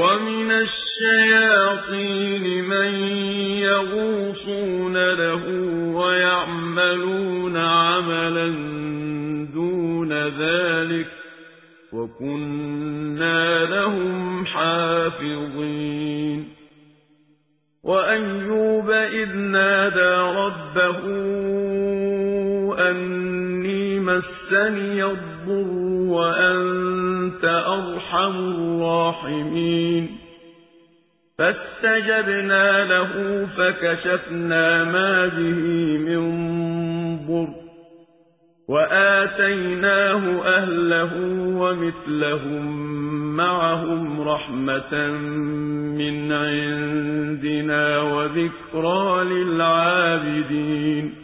وَمِنَ الشَّيَاطِينِ مَن يَغُوصُونَ لَهُ وَيَعْمَلُونَ عَمَلًا دُونَ ذَٰلِكَ ۖ وَكُنَّا لَهُمْ حَافِظِينَ وَأَيُّوبَ إِذْ نَادَىٰ رَبَّهُ مَسَّنِيَ الضُّرُّ وَأَنتَ أَرْحَمُ الرَّاحِمِينَ. فَاسْتَجَبْنَا لَهُ فَكَشَفْنَا مَا بِهِ مِن ضُرٍّ ۖ وَآتَيْنَاهُ أَهْلَهُ وَمِثْلَهُم مَّعَهُمْ رَحْمَةً مِّنْ عِندِنَا وَذِكْرَىٰ لِلْعَابِدِينَ.